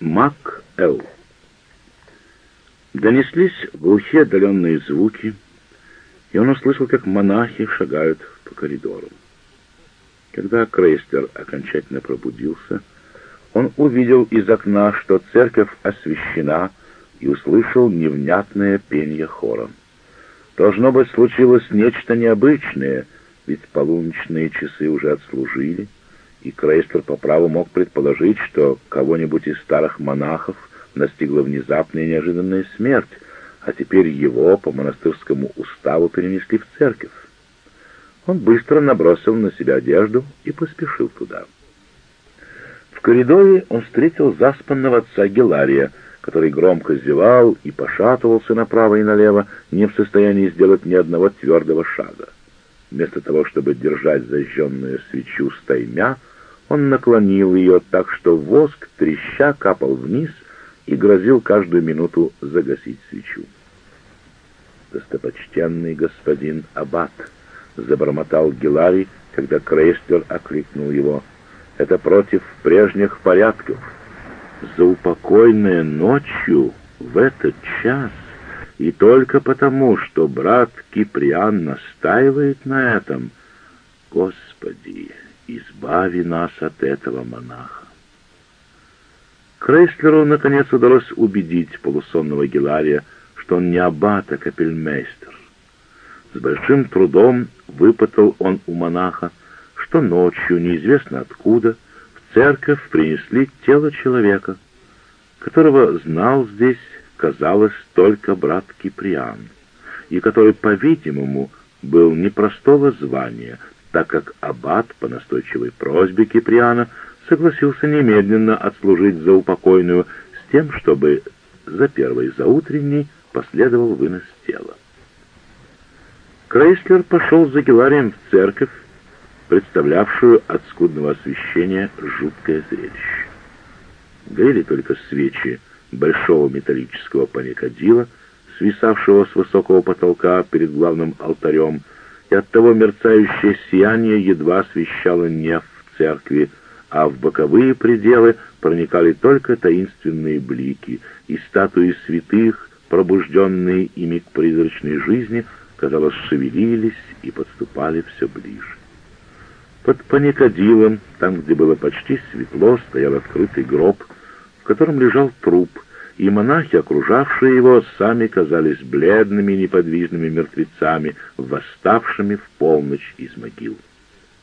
Мак Эл. Донеслись глухие отдаленные звуки, и он услышал, как монахи шагают по коридору. Когда Крейстер окончательно пробудился, он увидел из окна, что церковь освещена, и услышал невнятное пение хором. Должно быть, случилось нечто необычное, ведь полуночные часы уже отслужили, и Крейстер по праву мог предположить, что кого-нибудь из старых монахов настигла внезапная и неожиданная смерть, а теперь его по монастырскому уставу перенесли в церковь. Он быстро набросил на себя одежду и поспешил туда. В коридоре он встретил заспанного отца Гелария, который громко зевал и пошатывался направо и налево, не в состоянии сделать ни одного твердого шага. Вместо того, чтобы держать зажженную свечу стаймя, он наклонил ее так, что воск, треща, капал вниз и грозил каждую минуту загасить свечу. «Достопочтенный господин Аббат», — забормотал Геларий, когда Крейстер окликнул его, — «это против прежних порядков. Заупокойная ночью в этот час, и только потому, что брат Киприан настаивает на этом, Господи, избави нас от этого монаха». Крейслеру, наконец, удалось убедить полусонного Гелария, что он не аббат, а капельмейстер. С большим трудом выпытал он у монаха, что ночью, неизвестно откуда, в церковь принесли тело человека, которого знал здесь, казалось, только брат Киприан, и который, по-видимому, был непростого звания, так как аббат по настойчивой просьбе Киприана согласился немедленно отслужить за упокойную с тем, чтобы за первой заутренней последовал вынос тела. Крейслер пошел за Геларием в церковь, представлявшую от скудного освещения жуткое зрелище. Горели только свечи большого металлического паникадила, свисавшего с высокого потолка перед главным алтарем, и оттого мерцающее сияние едва освещало неф в церкви, а в боковые пределы проникали только таинственные блики, и статуи святых, пробужденные ими к призрачной жизни, казалось, шевелились и подступали все ближе. Под паникадилом, там, где было почти светло, стоял открытый гроб, в котором лежал труп, и монахи, окружавшие его, сами казались бледными неподвижными мертвецами, восставшими в полночь из могил.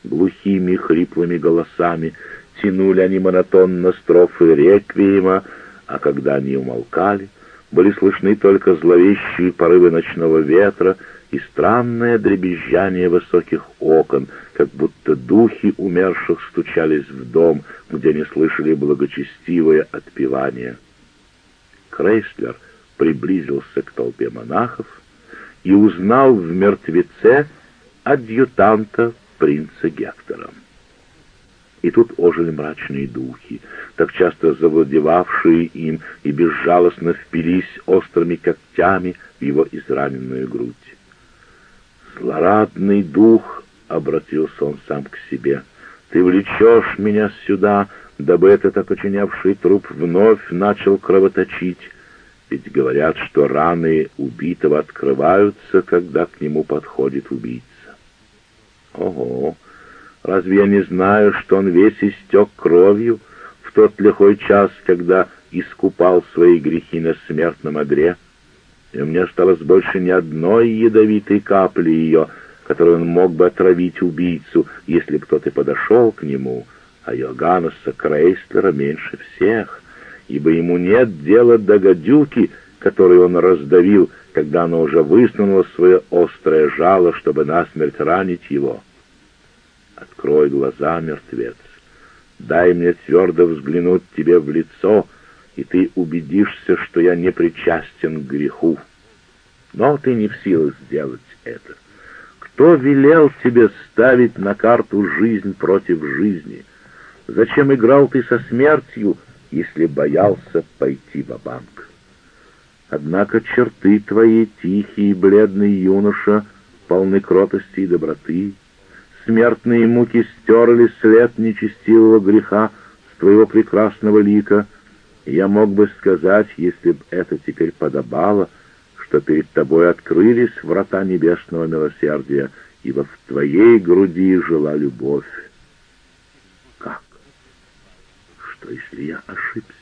Глухими хриплыми голосами тянули они монотонно строфы реквиема, а когда они умолкали, были слышны только зловещие порывы ночного ветра и странное дребезжание высоких окон, как будто духи умерших стучались в дом, где они слышали благочестивое отпевание. Крейслер приблизился к толпе монахов и узнал в мертвеце адъютанта принца Гектора. И тут ожили мрачные духи, так часто завладевавшие им и безжалостно впились острыми когтями в его израненную грудь. «Злорадный дух!» — обратился он сам к себе. «Ты влечешь меня сюда, дабы этот окоченевший труп вновь начал кровоточить. Ведь говорят, что раны убитого открываются, когда к нему подходит убийца. Ого! Разве я не знаю, что он весь истек кровью в тот лихой час, когда искупал свои грехи на смертном одре? И у меня осталось больше ни одной ядовитой капли ее, которой он мог бы отравить убийцу, если кто-то подошел к нему, а Йоганнеса Крейслера меньше всех, ибо ему нет дела до гадюки, которую он раздавил, когда оно уже высунуло свое острое жало, чтобы насмерть ранить его. Открой глаза, мертвец. Дай мне твердо взглянуть тебе в лицо, и ты убедишься, что я не причастен к греху. Но ты не в силах сделать это. Кто велел тебе ставить на карту жизнь против жизни? Зачем играл ты со смертью, если боялся пойти в банк? Однако черты твои, тихий и бледный юноша, полны кротости и доброты, смертные муки стерли след нечестивого греха с твоего прекрасного лика, Я мог бы сказать, если б это теперь подобало, что перед тобой открылись врата небесного милосердия, ибо в твоей груди жила любовь. Как? Что, если я ошибся?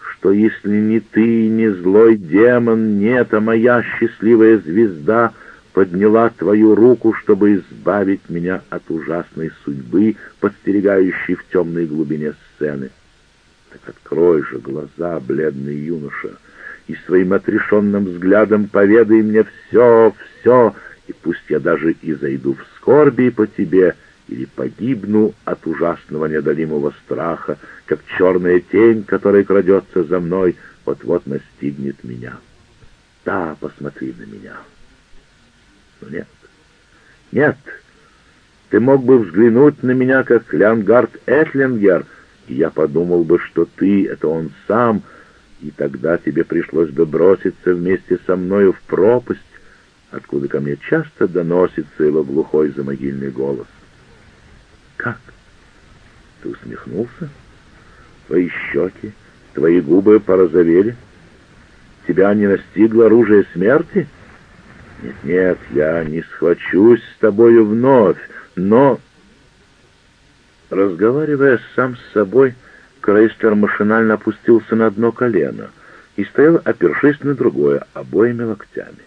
Что, если не ты, не злой демон, нет, а моя счастливая звезда подняла твою руку, чтобы избавить меня от ужасной судьбы, подстерегающей в темной глубине сцены? Так открой же глаза, бледный юноша, и своим отрешенным взглядом поведай мне все, все, и пусть я даже и зайду в скорби по тебе или погибну от ужасного неодолимого страха, как черная тень, которая крадется за мной, вот-вот настигнет меня. Да, посмотри на меня. Но нет, нет, ты мог бы взглянуть на меня, как Леонгард Этлингер — и я подумал бы, что ты — это он сам, и тогда тебе пришлось бы броситься вместе со мною в пропасть, откуда ко мне часто доносится его глухой замогильный голос. Как? Ты усмехнулся? Твои щеки, твои губы порозовели? Тебя не настигло оружие смерти? Нет-нет, я не схвачусь с тобою вновь, но... Разговаривая сам с собой, Крейслер машинально опустился на одно колено и стоял, опершись на другое, обоими локтями.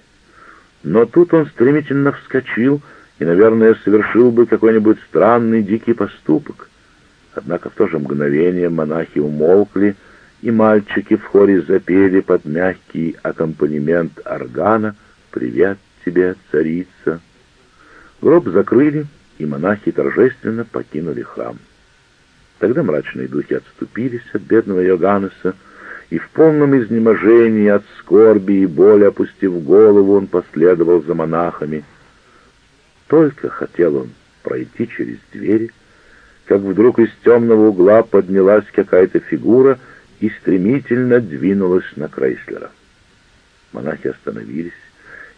Но тут он стремительно вскочил и, наверное, совершил бы какой-нибудь странный дикий поступок. Однако в то же мгновение монахи умолкли, и мальчики в хоре запели под мягкий аккомпанемент органа «Привет тебе, царица». Гроб закрыли, и монахи торжественно покинули храм. Тогда мрачные духи отступились от бедного Йоганнеса, и в полном изнеможении от скорби и боли, опустив голову, он последовал за монахами. Только хотел он пройти через двери, как вдруг из темного угла поднялась какая-то фигура и стремительно двинулась на Крейслера. Монахи остановились,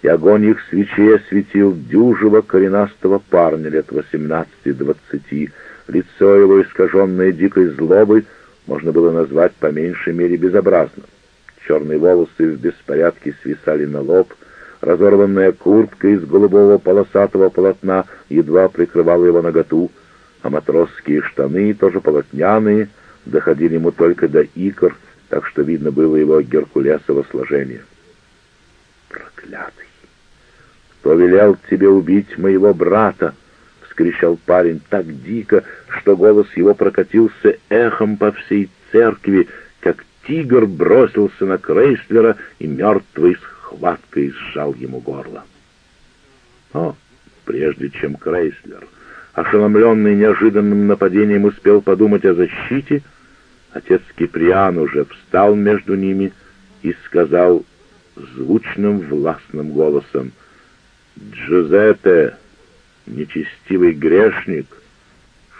и огонь их свечей осветил дюжего коренастого парня лет восемнадцати-двадцати. Лицо его, искаженное дикой злобой, можно было назвать по меньшей мере безобразным. Черные волосы в беспорядке свисали на лоб, разорванная куртка из голубого полосатого полотна едва прикрывала его наготу, а матросские штаны, тоже полотняные, доходили ему только до икр, так что видно было его геркулесово сложение. Проклятый! «Кто велел тебе убить моего брата?» — вскричал парень так дико, что голос его прокатился эхом по всей церкви, как тигр бросился на Крейслера и мертвой схваткой сжал ему горло. О, прежде чем Крейслер, ошеломленный неожиданным нападением, успел подумать о защите, отец Киприан уже встал между ними и сказал звучным властным голосом — «Джузеппе, нечестивый грешник,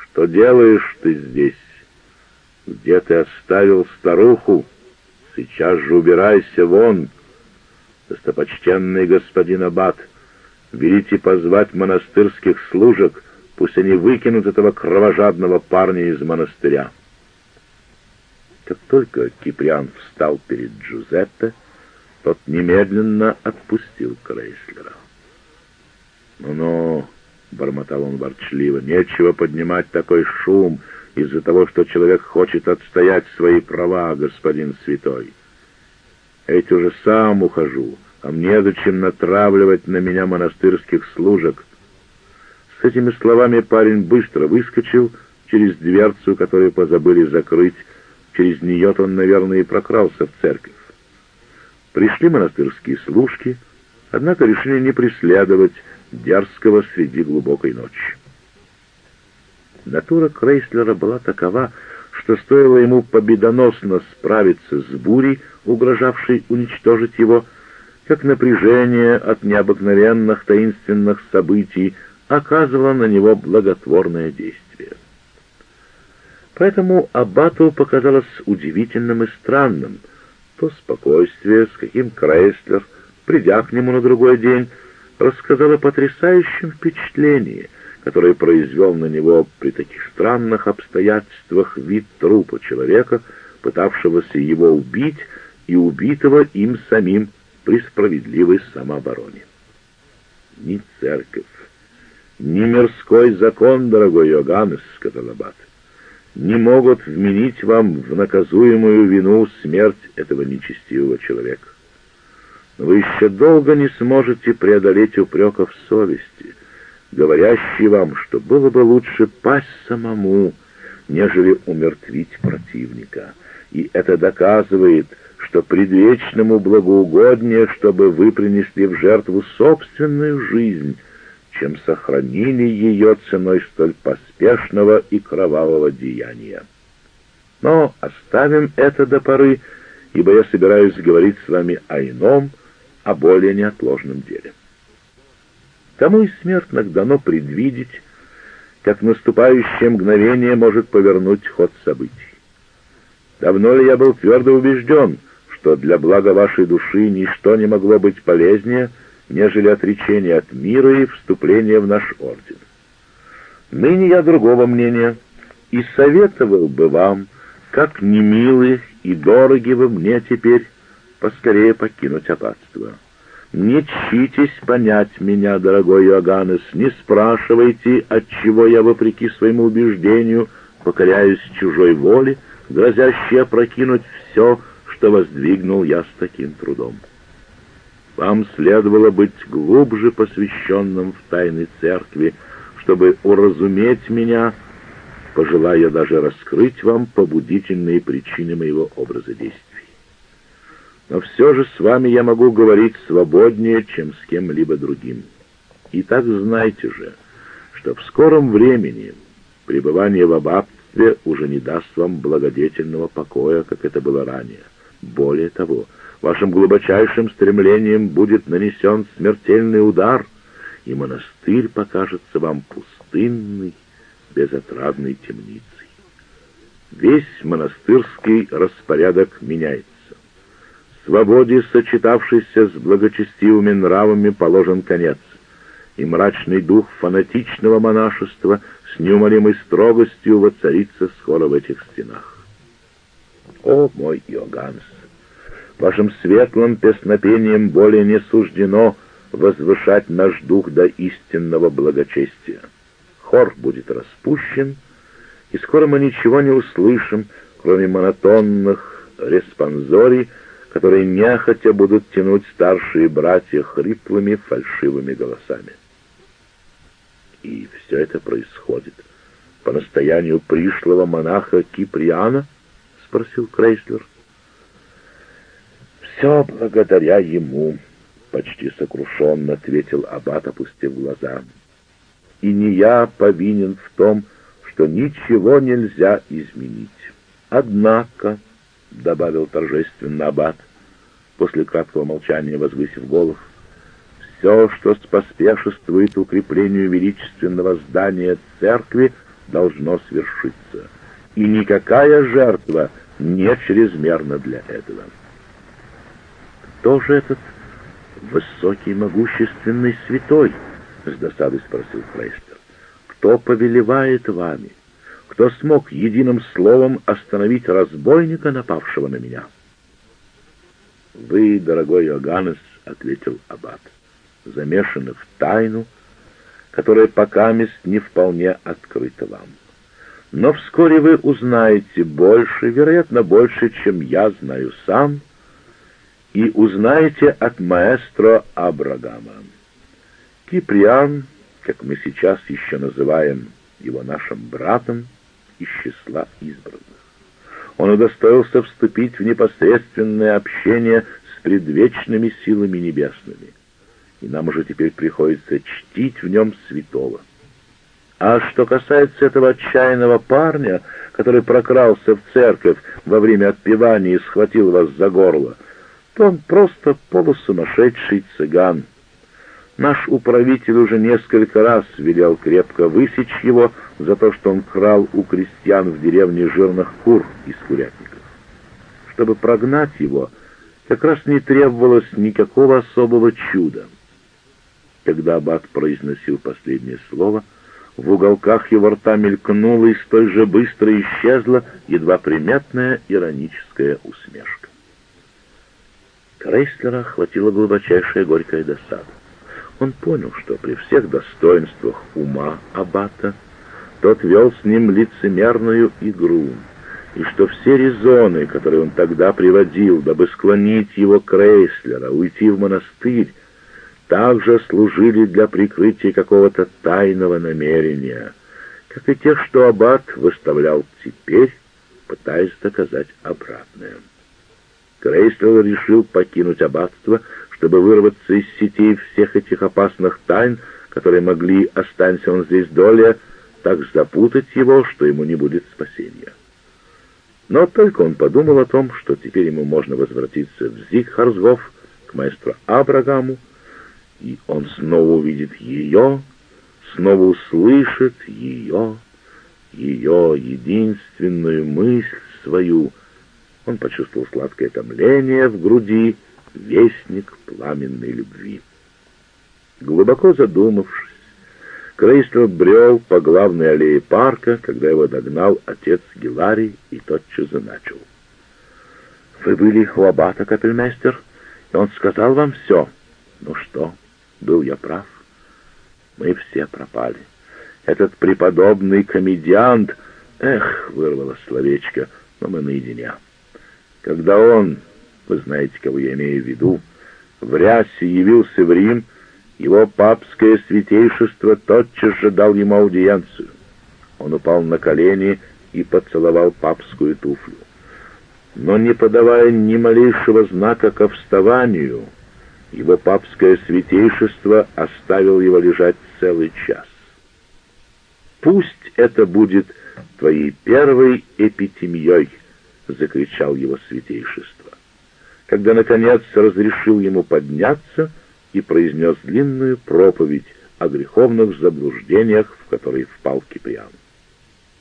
что делаешь ты здесь? Где ты оставил старуху? Сейчас же убирайся вон!» «Достопочтенный господин Аббат, велите позвать монастырских служек, пусть они выкинут этого кровожадного парня из монастыря». Как только Киприан встал перед Джузеппе, тот немедленно отпустил Крейслера. «Ну-ну», — бормотал он ворчливо, — «нечего поднимать такой шум из-за того, что человек хочет отстоять свои права, господин святой. Эти уже сам ухожу, а мне зачем натравливать на меня монастырских служек». С этими словами парень быстро выскочил через дверцу, которую позабыли закрыть. Через нее он, наверное, и прокрался в церковь. Пришли монастырские служки, однако решили не преследовать дерзкого среди глубокой ночи. Натура Крейслера была такова, что стоило ему победоносно справиться с бурей, угрожавшей уничтожить его, как напряжение от необыкновенных таинственных событий оказывало на него благотворное действие. Поэтому Аббату показалось удивительным и странным то спокойствие, с каким Крейслер, придя к нему на другой день, рассказал о потрясающем впечатлении, которое произвел на него при таких странных обстоятельствах вид трупа человека, пытавшегося его убить и убитого им самим при справедливой самообороне. Ни церковь, ни мирской закон, дорогой Йоганнес, — сказал Аббат, — не могут вменить вам в наказуемую вину смерть этого нечестивого человека. Вы еще долго не сможете преодолеть упреков совести, говорящие вам, что было бы лучше пасть самому, нежели умертвить противника. И это доказывает, что предвечному благоугоднее, чтобы вы принесли в жертву собственную жизнь, чем сохранили ее ценой столь поспешного и кровавого деяния. Но оставим это до поры, ибо я собираюсь говорить с вами о ином, о более неотложном деле. Кому из смертных дано предвидеть, как наступающее мгновение может повернуть ход событий. Давно ли я был твердо убежден, что для блага вашей души ничто не могло быть полезнее, нежели отречение от мира и вступление в наш орден. Ныне я другого мнения и советовал бы вам, как немилы и дороги вы мне теперь, поскорее покинуть аббатство. Не чтитесь понять меня, дорогой Иоганнес, не спрашивайте, от чего я, вопреки своему убеждению, покоряюсь чужой воле, грозящей опрокинуть все, что воздвигнул я с таким трудом. Вам следовало быть глубже посвященным в тайны церкви, чтобы уразуметь меня, пожелая даже раскрыть вам побудительные причины моего образа действий. Но все же с вами я могу говорить свободнее, чем с кем-либо другим. И так знайте же, что в скором времени пребывание в аббатстве уже не даст вам благодетельного покоя, как это было ранее. Более того, вашим глубочайшим стремлением будет нанесен смертельный удар, и монастырь покажется вам пустынной, безотрадной темницей. Весь монастырский распорядок меняется. Свободе, сочетавшейся с благочестивыми нравами, положен конец, и мрачный дух фанатичного монашества с неумолимой строгостью воцарится скоро в этих стенах. О, мой Иоганнес! Вашим светлым песнопением более не суждено возвышать наш дух до истинного благочестия. Хор будет распущен, и скоро мы ничего не услышим, кроме монотонных респонзорий, которые нехотя будут тянуть старшие братья хриплыми фальшивыми голосами. И все это происходит по настоянию пришлого монаха Киприана? — спросил Крейслер. «Все благодаря ему», — почти сокрушенно ответил Аббат, опустив глаза. «И не я повинен в том, что ничего нельзя изменить. Однако...» — добавил торжественно Аббат, после краткого молчания возвысив голос, «все, что споспешествует укреплению величественного здания церкви, должно свершиться, и никакая жертва не чрезмерна для этого». «Кто же этот высокий, могущественный святой?» — с досадой спросил Фрейстер. «Кто повелевает вами?» Кто смог единым словом остановить разбойника, напавшего на меня. «Вы, дорогой Иоганнес, — ответил Аббат, — замешаны в тайну, которая пока мест не вполне открыта вам. Но вскоре вы узнаете больше, вероятно, больше, чем я знаю сам, и узнаете от маэстро Абрагама. Киприан, как мы сейчас еще называем его нашим братом, из числа избранных. Он удостоился вступить в непосредственное общение с предвечными силами небесными, и нам уже теперь приходится чтить в нем святого. А что касается этого отчаянного парня, который прокрался в церковь во время отпевания и схватил вас за горло, то он просто полусумасшедший цыган. Наш управитель уже несколько раз велел крепко высечь его за то, что он крал у крестьян в деревне жирных кур из курятников. Чтобы прогнать его, как раз не требовалось никакого особого чуда. Когда аббат произносил последнее слово, в уголках его рта мелькнула и столь же быстро исчезла едва приметная ироническая усмешка. Крейслера охватила глубочайшая горькая досада. Он понял, что при всех достоинствах ума Аббата тот вел с ним лицемерную игру, и что все резоны, которые он тогда приводил, дабы склонить его Крейслера, уйти в монастырь, также служили для прикрытия какого-то тайного намерения, как и те, что Аббат выставлял теперь, пытаясь доказать обратное. Крейслер решил покинуть аббатство, чтобы вырваться из сетей всех этих опасных тайн, которые могли, останься он здесь доля, так запутать его, что ему не будет спасения. Но только он подумал о том, что теперь ему можно возвратиться в Зигхарсгоф к маэстро Абрагаму, и он снова увидит ее, снова услышит ее, ее единственную мысль свою. Он почувствовал сладкое томление в груди, вестник пламенной любви. Глубоко задумавшись, Крейслер брел по главной аллее парка, когда его догнал отец Гиларий и тотчас заначил. «Вы были у аббата, капельмейстер, и он сказал вам все. Ну что, был я прав? Мы все пропали. Этот преподобный комедиант... Эх, вырвалось словечко, но мы наедине. Когда он, вы знаете, кого я имею в виду, в рясе явился в Рим, его папское святейшество тотчас же дал ему аудиенцию. Он упал на колени и поцеловал папскую туфлю. Но не подавая ни малейшего знака ко вставанию, его папское святейшество оставил его лежать целый час. «Пусть это будет твоей первой эпитемией!» — закричал его святейшество. Когда, наконец, разрешил ему подняться — и произнес длинную проповедь о греховных заблуждениях, в которые впал Киприан.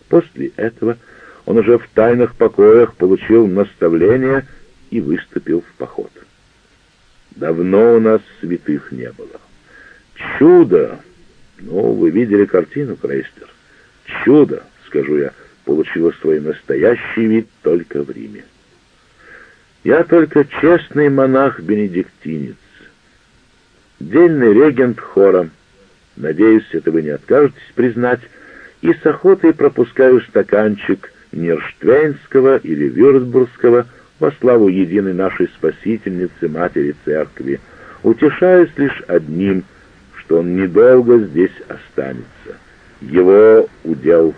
После этого он уже в тайных покоях получил наставление и выступил в поход. Давно у нас святых не было. Чудо! Ну, вы видели картину, Крейстер. Чудо, скажу я, получило свой настоящий вид только в Риме. Я только честный монах-бенедиктинец, дельный регент хора. Надеюсь, это вы не откажетесь признать, и с охотой пропускаю стаканчик Нерштвейнского или Вюрцбургского во славу единой нашей спасительницы Матери Церкви, утешаясь лишь одним, что он недолго здесь останется. Его удел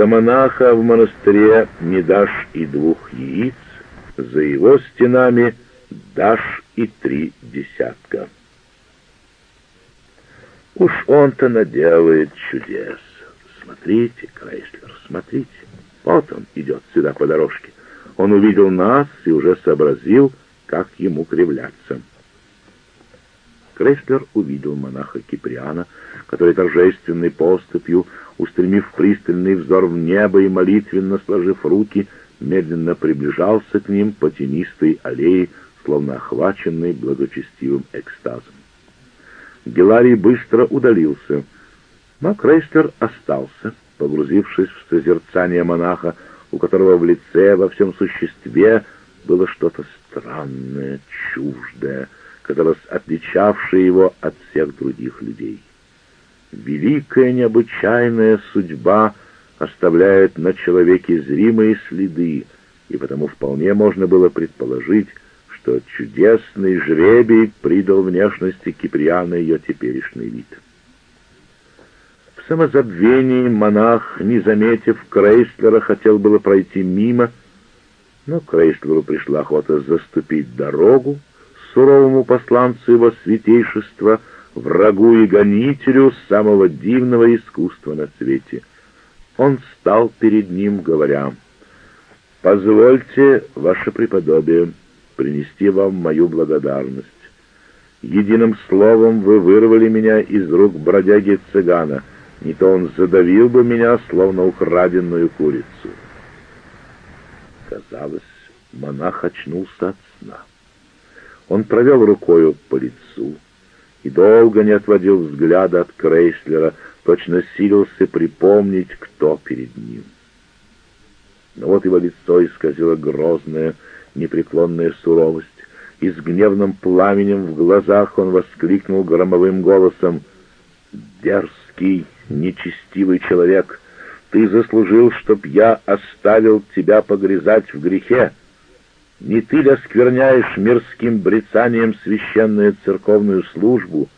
За монаха в монастыре не дашь и двух яиц, за его стенами — дашь и три десятка. Уж он-то наделает чудес. Смотрите, Крейслер, смотрите. Вот он идет сюда по дорожке. Он увидел нас и уже сообразил, как ему кривляться. Крейслер увидел монаха Киприана, который торжественной поступью, устремив пристальный взор в небо и молитвенно сложив руки, медленно приближался к ним по тенистой аллее словно охваченный благочестивым экстазом. Геларий быстро удалился, но Крейстер остался, погрузившись в созерцание монаха, у которого в лице, во всем существе было что-то странное, чуждое, казалось, отличавшее его от всех других людей. Великая необычайная судьба оставляет на человеке зримые следы, и потому вполне можно было предположить, что чудесный жребий придал внешности Киприана ее теперешний вид. В самозабвении монах, не заметив Крейслера, хотел было пройти мимо, но Крейслеру пришла охота заступить дорогу суровому посланцу его святейшества, врагу и гонителю самого дивного искусства на свете. Он стал перед ним, говоря, «Позвольте, ваше преподобие, принести вам мою благодарность. Единым словом вы вырвали меня из рук бродяги-цыгана, не то он задавил бы меня, словно украденную курицу. Казалось, монах очнулся от сна. Он провел рукою по лицу, и долго не отводил взгляда от Крейслера, точно силился припомнить, кто перед ним. Но вот его лицо исказило грозная, непреклонная суровость, и с гневным пламенем в глазах он воскликнул громовым голосом «Дерзкий, нечестивый человек, ты заслужил, чтоб я оставил тебя погрязать в грехе. Не ты ли оскверняешь мирским брецанием священную церковную службу,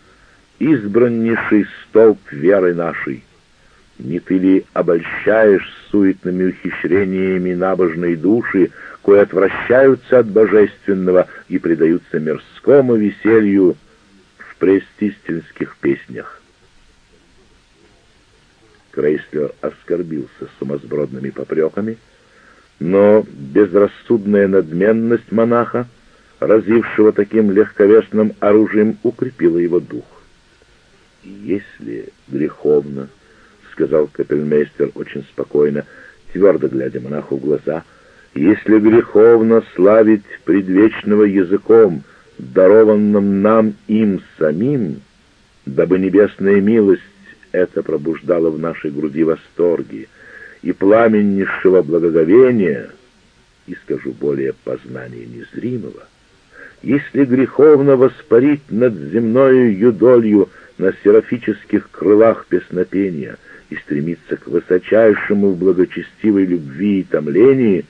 избраннейший столб веры нашей?» Не ты ли обольщаешь суетными ухищрениями набожной души, кое отвращаются от божественного и предаются мирскому веселью в престистинских песнях? Крейслер оскорбился сумасбродными попреками, но безрассудная надменность монаха, разившего таким легковесным оружием, укрепила его дух. Если греховно — сказал капельмейстер очень спокойно, твердо глядя монаху в глаза, — «если греховно славить предвечного языком, дарованным нам им самим, дабы небесная милость это пробуждала в нашей груди восторги и пламеннейшего благоговения, и, скажу более, познания незримого, если греховно воспарить над земною юдолью на серафических крылах песнопения — и стремиться к высочайшему в благочестивой любви и томлении,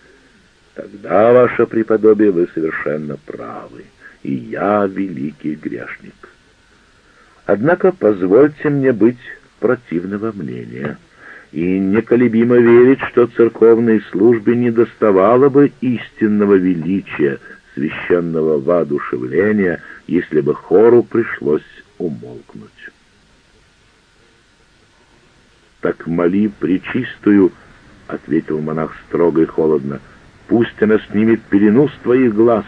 тогда, ваше преподобие, вы совершенно правы, и я великий грешник. Однако позвольте мне быть противного мнения и неколебимо верить, что церковной службе не доставало бы истинного величия, священного воодушевления, если бы хору пришлось умолкнуть так моли причистую, — ответил монах строго и холодно, — пусть она снимет пелену с твоих глаз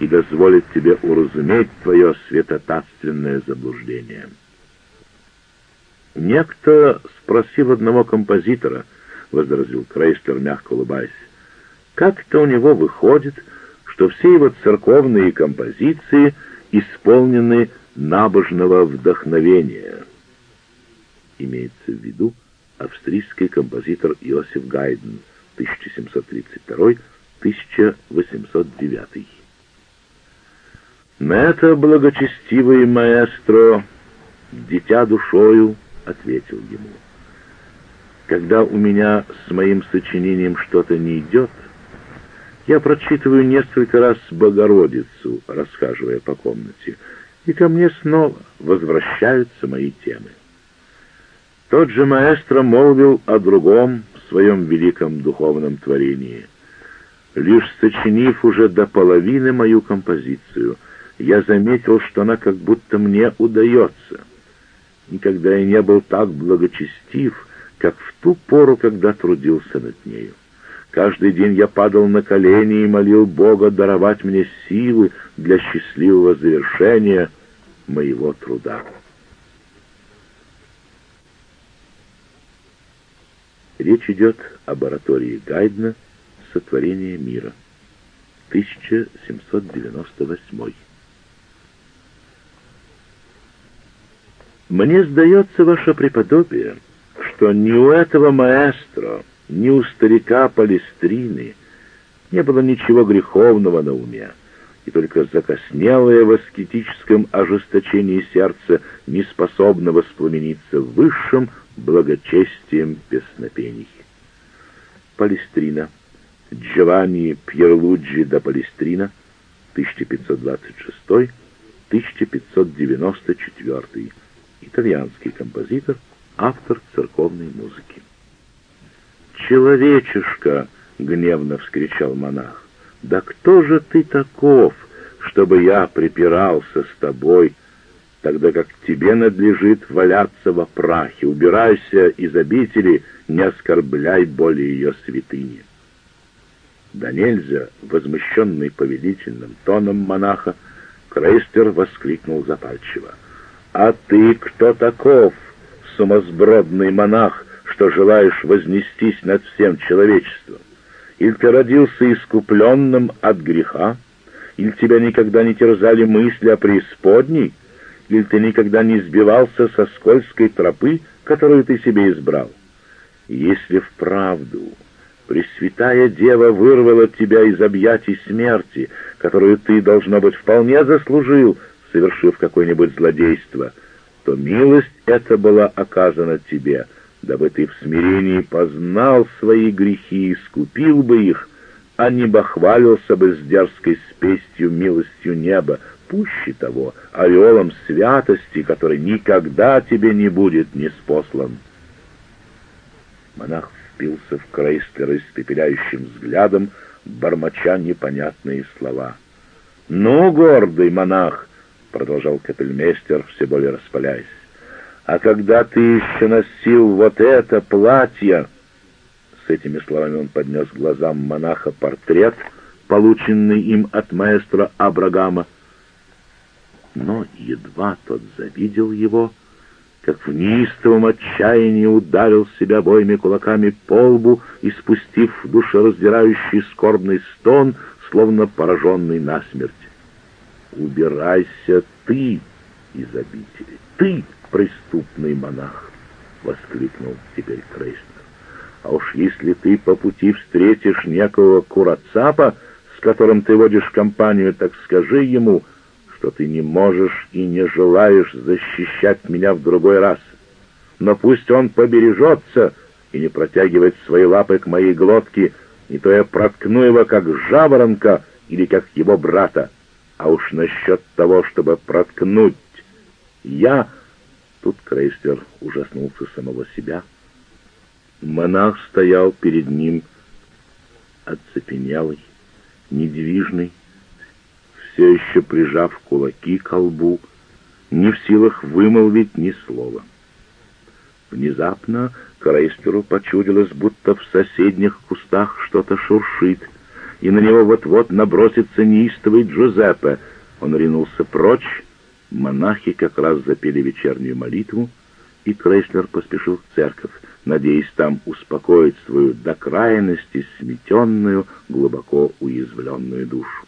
и дозволит тебе уразуметь твое светотатственное заблуждение. Некто спросил одного композитора, — возразил Крейслер, мягко улыбаясь, — как-то у него выходит, что все его церковные композиции исполнены набожного вдохновения. Имеется в виду, австрийский композитор Иосиф Гайден 1732-1809. «На это благочестивый маэстро, дитя душою», — ответил ему. «Когда у меня с моим сочинением что-то не идет, я прочитываю несколько раз Богородицу, расхаживая по комнате, и ко мне снова возвращаются мои темы. Тот же маэстро молвил о другом своем великом духовном творении. Лишь сочинив уже до половины мою композицию, я заметил, что она как будто мне удается. Никогда я не был так благочестив, как в ту пору, когда трудился над нею. Каждый день я падал на колени и молил Бога даровать мне силы для счастливого завершения моего труда. Речь идет об оратории Гайдна «Сотворение мира», 1798. Мне сдается, ваше преподобие, что ни у этого маэстро, ни у старика Палестрины не было ничего греховного на уме, и только закоснелое в аскетическом ожесточении сердца не способно воспламениться высшим благочестием песнопений. Палестрина. Джованни Пьерлуджи да Палестрина, 1526-1594, итальянский композитор, автор церковной музыки. «Человечишка!» — гневно вскричал монах. «Да кто же ты таков, чтобы я припирался с тобой?» тогда как тебе надлежит валяться во прахе. Убирайся из обители, не оскорбляй более ее святыни. Да нельзя, возмущенный повелительным тоном монаха, Крейстер воскликнул запальчиво. «А ты кто таков, сумасбродный монах, что желаешь вознестись над всем человечеством? Или ты родился искупленным от греха? Или тебя никогда не терзали мысли о преисподней?» Или ты никогда не сбивался со скользкой тропы, которую ты себе избрал? Если вправду Пресвятая Дева вырвала тебя из объятий смерти, которую ты, должно быть, вполне заслужил, совершив какое-нибудь злодейство, то милость эта была оказана тебе, дабы ты в смирении познал свои грехи и искупил бы их, а не бахвалился бы с дерзкой спестью милостью неба, пуще того, ореолом святости, который никогда тебе не будет неспослан. Монах впился в Крейслера испепеляющим взглядом, бормоча непонятные слова. «Ну, гордый монах!» — продолжал капельмейстер, все более распаляясь. «А когда ты еще носил вот это платье...» С этими словами он поднес глазам монаха портрет, полученный им от маэстро Абрагама. Но едва тот завидел его, — как в неистовом отчаянии ударил себя обоими кулаками по лбу и, спустив душераздирающий скорбный стон, словно пораженный насмерть. «Убирайся ты из обители! Ты, преступный монах!» — воскликнул теперь Крейснер. «А уж если ты по пути встретишь некого Курацапа, с которым ты водишь компанию, так скажи ему — что ты не можешь и не желаешь защищать меня в другой раз. Но пусть он побережется и не протягивает свои лапы к моей глотке, не то я проткну его, как жаворонка или как его брата. А уж насчет того, чтобы проткнуть, я... Тут Крейстер ужаснулся самого себя. Монах стоял перед ним, оцепенелый, недвижный, все еще прижав кулаки к лбу, не в силах вымолвить ни слова. Внезапно Крейстеру почудилось, будто в соседних кустах что-то шуршит, и на него вот-вот набросится неистовый Джузеппе. Он ринулся прочь, монахи как раз запели вечернюю молитву, и Крейслер поспешил в церковь, надеясь там успокоить свою до крайности сметенную, глубоко уязвленную душу.